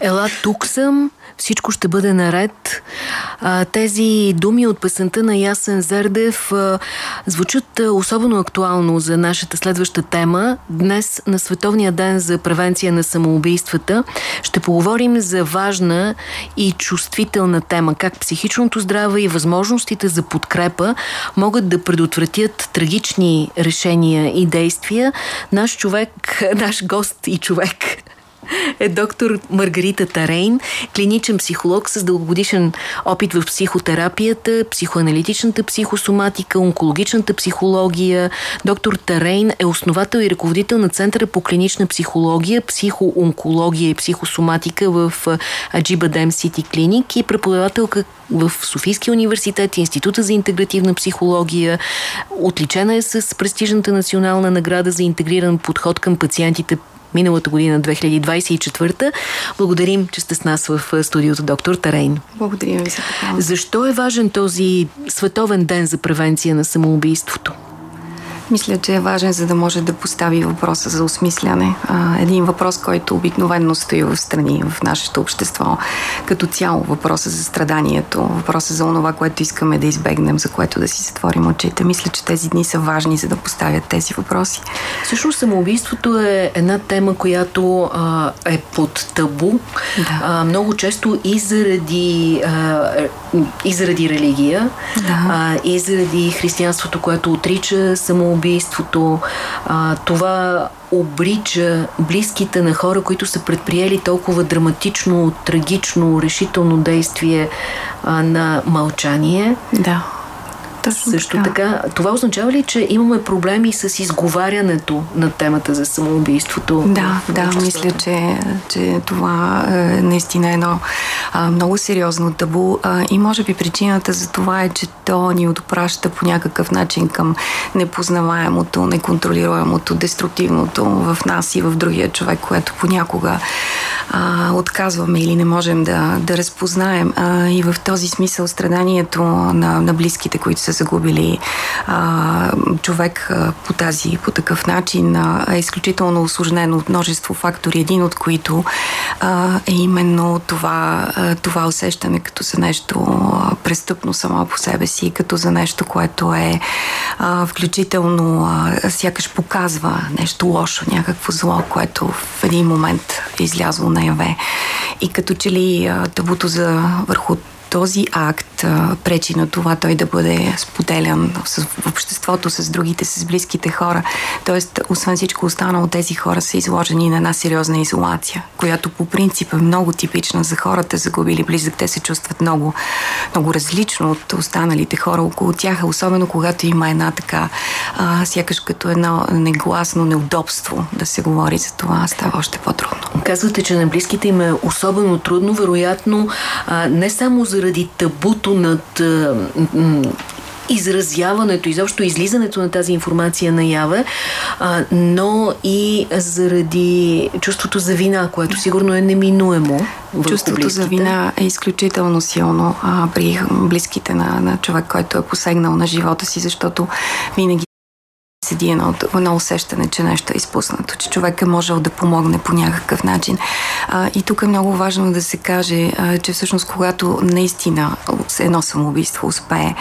Ела, тук съм, всичко ще бъде наред. Тези думи от песента на Ясен Зердев звучат особено актуално за нашата следваща тема. Днес на Световния ден за превенция на самоубийствата ще поговорим за важна и чувствителна тема, как психичното здраве и възможностите за подкрепа могат да предотвратят трагични решения и действия. Наш човек, наш гост и човек е доктор Маргарита Тарейн, клиничен психолог с дългогодишен опит в психотерапията, психоаналитичната психосоматика, онкологичната психология. Доктор Тарейн е основател и ръководител на Центъра по клинична психология, психоонкология и психосоматика в Аджиба Дем Сити Клиник и преподавателка в Софийския университет, Института за интегративна психология. Отличена е с престижната национална награда за интегриран подход към пациентите миналата година, 2024. Благодарим, че сте с нас в студиото доктор Тарейн. Благодарим ви за това. Защо е важен този световен ден за превенция на самоубийството? Мисля, че е важен, за да може да постави въпроса за осмисляне. Един въпрос, който обикновенно стои в страни в нашето общество. Като цяло въпроса за страданието, въпроса за онова, което искаме да избегнем, за което да си затворим очите. Мисля, че тези дни са важни, за да поставят тези въпроси. Всъщност самоубийството е една тема, която а, е под табу. Да. А, много често и заради, а, и заради религия, да. а, и заради християнството, което отрича самоубийството самоубийството. А, това обрича близките на хора, които са предприели толкова драматично, трагично, решително действие а, на мълчание. Да. Точно Също така. така. Това означава ли, че имаме проблеми с изговарянето на темата за самоубийството? Да, да, мисля, че, че това е наистина едно а, много сериозно табу а, и може би причината за това е, че то ни отпраща по някакъв начин към непознаваемото, неконтролируемото, деструктивното в нас и в другия човек, което понякога а, отказваме или не можем да, да разпознаем. А, и в този смисъл страданието на, на близките, които са загубили а, човек а, по, тази, по такъв начин, а, е изключително осложнено от множество фактори, един от които а, е именно това, а, това усещане като за нещо а, престъпно само по себе си, като за нещо, което е а, включително а, сякаш показва нещо лошо, някакво зло, което в един момент е излязло наяве. И като че ли а, табуто за върху този акт а, пречи на това той да бъде споделян с, обществото, с другите, с близките хора. Тоест, освен всичко останало, тези хора са изложени на една сериозна изолация, която по принцип е много типична за хората, загубили близък. Те се чувстват много, много различно от останалите хора около тях, особено когато има една така, а, сякаш като едно негласно неудобство да се говори за това, става още по-трудно. Казвате, че на близките им е особено трудно, вероятно, а, не само за заради табуто над изразяването, изобщо излизането на тази информация наяве, а, но и заради чувството за вина, което сигурно е неминуемо. Чувството близките. за вина е изключително силно а, при близките на, на човек, който е посегнал на живота си, защото винаги седи едно, едно усещане, че нещо е изпуснато, че човек е можел да помогне по някакъв начин. А, и тук е много важно да се каже, а, че всъщност когато наистина едно самоубийство успее,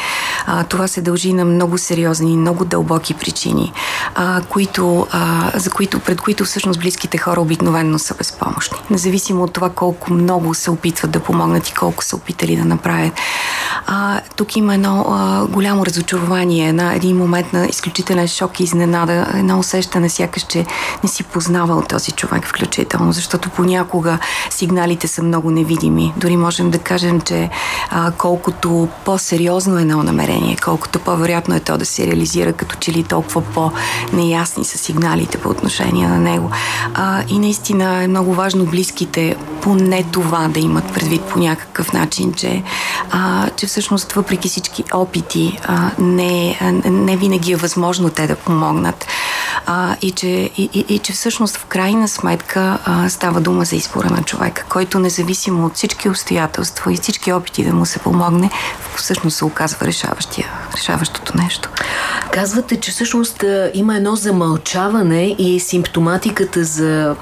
а, това се дължи на много сериозни, много дълбоки причини, а, които, а, за които, пред които всъщност близките хора обикновенно са безпомощни. Независимо от това колко много се опитват да помогнат и колко са опитали да направят. А, тук има едно а, голямо разочарование, една, един момент на изключителен шок шок изненада, едно усещане сякаш, че не си познавал този човек включително, защото понякога сигналите са много невидими. Дори можем да кажем, че а, колкото по-сериозно е едно намерение, колкото по-вероятно е то да се реализира, като че ли толкова по-неясни са сигналите по отношение на него. А, и наистина е много важно близките поне това да имат предвид по някакъв начин, че, а, че всъщност въпреки всички опити а, не, не винаги е възможно те да помогнат. А, и, че, и, и, и че всъщност в крайна сметка а, става дума за избора на човека, който независимо от всички обстоятелства и всички опити да му се помогне, всъщност се оказва решаващото нещо. Казвате, че всъщност има едно замълчаване и симптоматиката за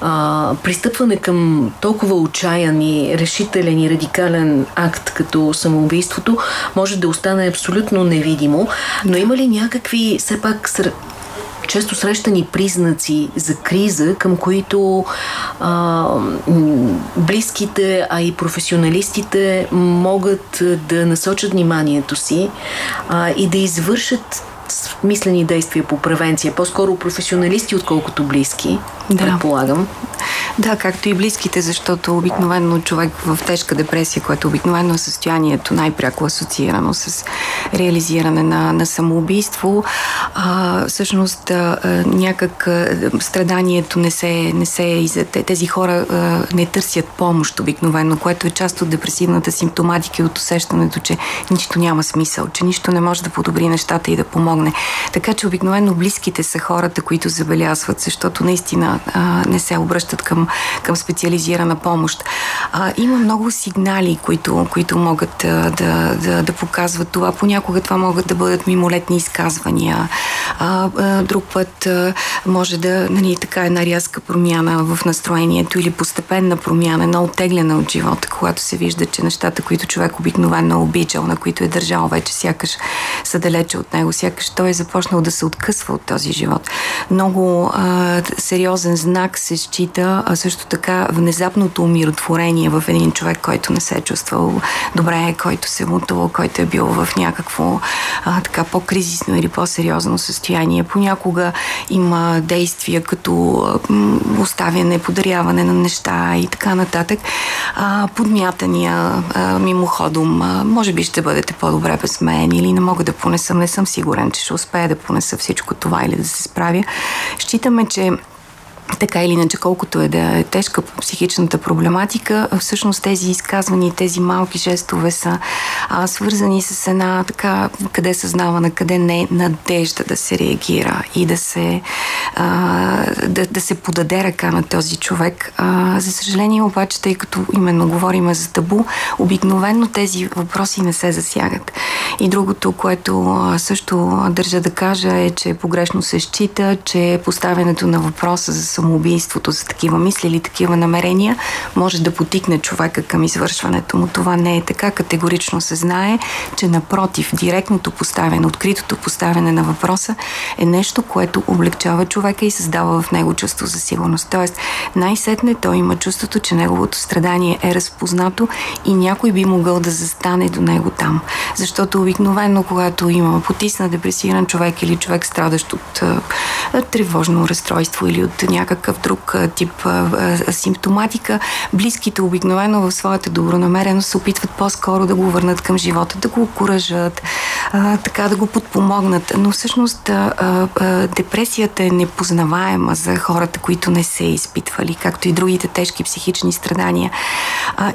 а, пристъпване към толкова отчаян и решителен и радикален акт като самоубийството може да остане абсолютно невидимо. Но има ли някакви все пак често срещани признаци за криза, към които а, близките, а и професионалистите могат да насочат вниманието си а, и да извършат мислени действия по превенция. По-скоро професионалисти, отколкото близки, да. предполагам. Да, както и близките, защото обикновено човек в тежка депресия, което обикновено е състоянието най-пряко асоциирано с реализиране на, на самоубийство, а, всъщност а, някак а, страданието не се, не се тези хора а, не търсят помощ обикновено, което е част от депресивната симптоматика и от усещането, че нищо няма смисъл, че нищо не може да подобри нещата и да помогне. Така че обикновено близките са хората, които забелязват, защото наистина а, не се обръщат към към, специализирана помощ. А, има много сигнали, които, които могат а, да, да, да показват това. Понякога това могат да бъдат мимолетни изказвания. А, а, друг път а, може да, нали, така една рязка промяна в настроението или постепенна промяна, една оттегляна от живота, когато се вижда, че нещата, които човек обикновено обичал, на които е държал вече, сякаш са далече от него, сякаш той е започнал да се откъсва от този живот. Много а, сериозен знак се счита а също така внезапното умиротворение в един човек, който не се е чувствал добре, който се е мутувал, който е бил в някакво а, така по-кризисно или по-сериозно състояние. Понякога има действия като оставяне, подаряване на неща и така нататък. Подмятания а, мимоходом. Може би ще бъдете по-добре без мен или не мога да понесам. Не съм сигурен, че ще успея да понеса всичко това или да се справя. Считаме, че така или иначе, колкото е да е тежка психичната проблематика, всъщност тези изказвания, тези малки жестове са а, свързани с една така, къде съзнавана, къде не надежда да се реагира и да се, а, да, да се подаде ръка на този човек. А, за съжаление обаче, тъй като именно говорим за табу, обикновено тези въпроси не се засягат. И другото, което също държа да кажа е, че погрешно се счита, че поставянето на въпроса за самоубийството, за такива мисли или такива намерения, може да потикне човека към извършването му. Това не е така. Категорично се знае, че напротив, директното поставяне, откритото поставяне на въпроса е нещо, което облегчава човека и създава в него чувство за сигурност. Тоест, най-сетне той има чувството, че неговото страдание е разпознато и някой би могъл да застане до него там. Защото обикновено, когато има потисна депресиран човек или човек страдащ от тревожно разстройство или от някакъв някакъв друг тип симптоматика, близките обикновено в своята добронамереност се опитват по-скоро да го върнат към живота, да го окоръжат, така да го подпомогнат. Но всъщност депресията е непознаваема за хората, които не се изпитвали, както и другите тежки психични страдания.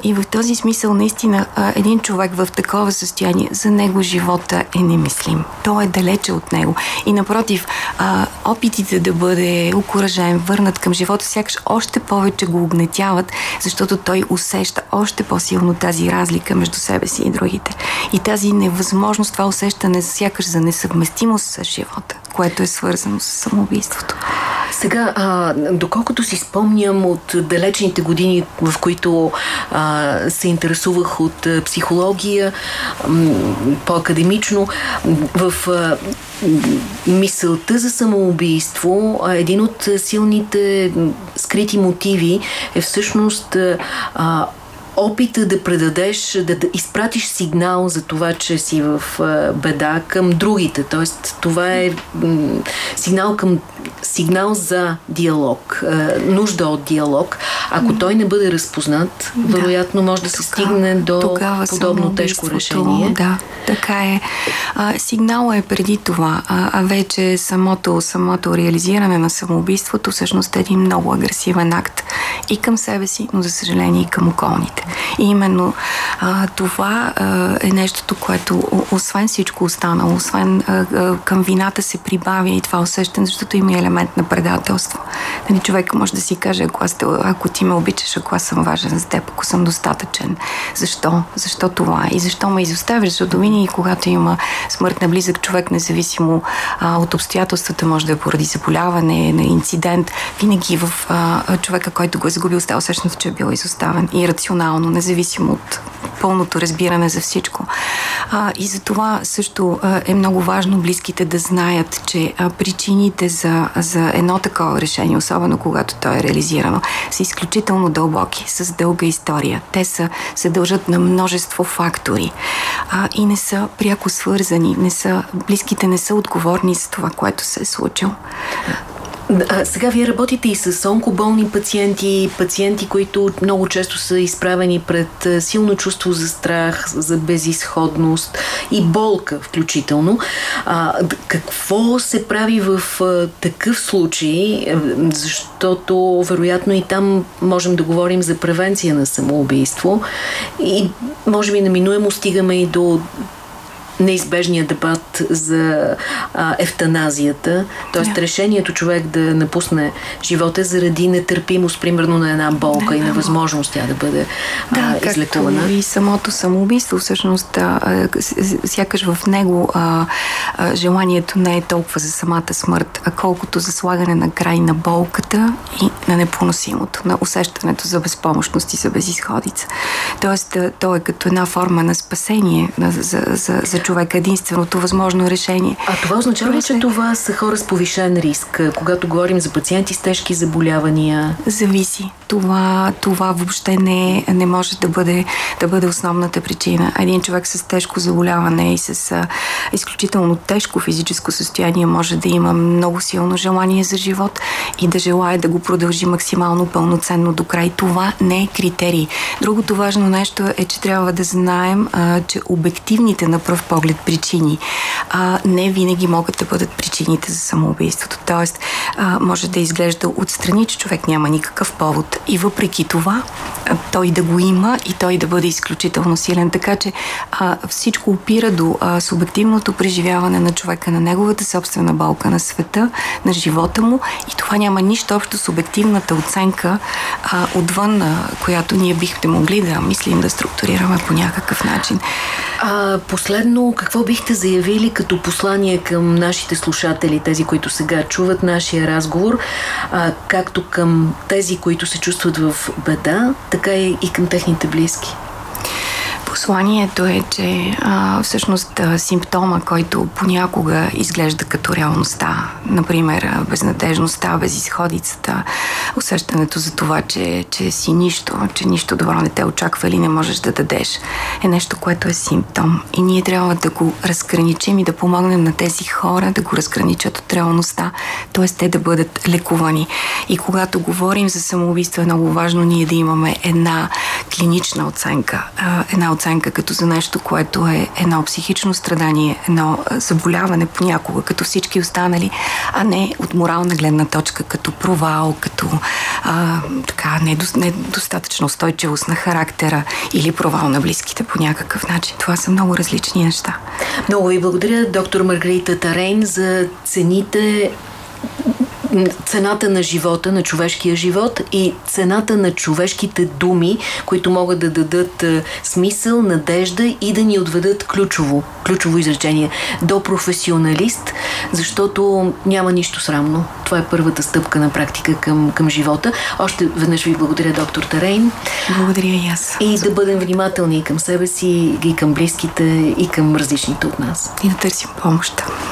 И в този смисъл, наистина, един човек в такова състояние, за него живота е немислим. Той е далече от него. И напротив, опитите да бъде окоръжен, върнат върнат към живота, сякаш още повече го огнетяват, защото той усеща още по-силно тази разлика между себе си и другите. И тази невъзможност, това усещане сякаш за несъвместимост с живота, което е свързано с самоубийството. Сега, а, доколкото си спомням от далечните години, в които а, се интересувах от психология, по-академично, в а, мисълта за самоубийство, един от силните скрити мотиви е всъщност а, опита да предадеш, да, да изпратиш сигнал за това, че си в беда към другите. Тоест, това е сигнал към сигнал за диалог, нужда от диалог. Ако той не бъде разпознат, вероятно може да се стигне до подобно тежко решение. Да, така е. А, сигнала е преди това, а, а вече самото, самото реализиране на самоубийството всъщност е един много агресивен акт и към себе си, но за съжаление и към околните. И именно а, това а, е нещото, което освен всичко останало, освен а, а, към вината се прибавя и това усещане, защото има елемент на предателство. Нали, човек може да си каже, ако, аз, ако ти ме обичаш, ако аз съм важен за теб, ако съм достатъчен. Защо? Защо това? И защо ме изоставиш? Защото винаги, когато има смърт на близък човек, независимо а, от обстоятелствата, може да е поради заболяване, на инцидент, винаги в а, човека, който го е загубил, става усещането, че е бил изоставен. И рационално, независимо от пълното разбиране за всичко. А, и за това също а, е много важно близките да знаят, че а, причините за, за едно такова решение, особено когато то е реализирано, са изключително дълбоки, с дълга история. Те са, се дължат на множество фактори а, и не са пряко свързани. Не са, близките не са отговорни за това, което се е случило. А, сега вие работите и с онкоболни пациенти, пациенти, които много често са изправени пред силно чувство за страх, за безисходност и болка включително. А, какво се прави в а, такъв случай, защото вероятно и там можем да говорим за превенция на самоубийство и може би неминуемо стигаме и до неизбежния дебат за а, ефтаназията, т.е. Да. решението човек да напусне живота заради нетърпимост, примерно на една болка да, и невъзможност тя да бъде да, а, излекувана. И самото самоубийство, всъщност, а, сякаш в него а, а, желанието не е толкова за самата смърт, а колкото за слагане на край на болката и на непоносимото, на усещането за безпомощност и за безисходица. Тоест, то е като една форма на спасение за, за, за човека единственото възможно решение. А това означава ли, че това са хора с повишен риск, когато говорим за пациенти с тежки заболявания? Зависи. Това, това въобще не, не може да бъде, да бъде основната причина. Един човек с тежко заболяване и с а, изключително тежко физическо състояние може да има много силно желание за живот и да желая да го продължи максимално пълноценно до край. Това не е критерий. Другото важно нещо е, че трябва да знаем, а, че обективните на пръв поглед причини, а, не винаги могат да бъдат причините за самоубийството. Тоест, а, може да изглежда отстрани, че човек няма никакъв повод и въпреки това а, той да го има и той да бъде изключително силен. Така че а, всичко опира до а, субективното преживяване на човека, на неговата собствена болка, на света, на живота му и това няма нищо общо с обективната оценка а, отвън, а, която ние бихме могли да мислим да структурираме по някакъв начин. А, последно, какво бихте заявили като послание към нашите слушатели, тези, които сега чуват нашия разговор, а, както към тези, които се чувстват в беда, така и към техните близки? Посланието е, че а, всъщност симптома, който понякога изглежда като реалността, например безнадежността, безисходицата, усещането за това, че, че си нищо, че нищо добро не те очаква или не можеш да дадеш, е нещо, което е симптом. И ние трябва да го разграничим и да помогнем на тези хора да го разграничат от реалността, т.е. те да бъдат лекувани. И когато говорим за самоубийство, е много важно ние да имаме една клинична оценка, една оценка като за нещо, което е едно психично страдание, едно заболяване понякога, като всички останали, а не от морална гледна точка, като провал, като а, така, недостатъчно устойчивост на характера или провал на близките по някакъв начин. Това са много различни неща. Много ви благодаря, доктор Маргарита Тарейн, за цените цената на живота, на човешкия живот и цената на човешките думи, които могат да дадат смисъл, надежда и да ни отведат ключово, ключово изречение до професионалист, защото няма нищо срамно. Това е първата стъпка на практика към, към живота. Още веднъж ви благодаря, доктор Тарейн. Благодаря и аз. И да бъдем внимателни и към себе си, и към близките, и към различните от нас. И да търсим помощта.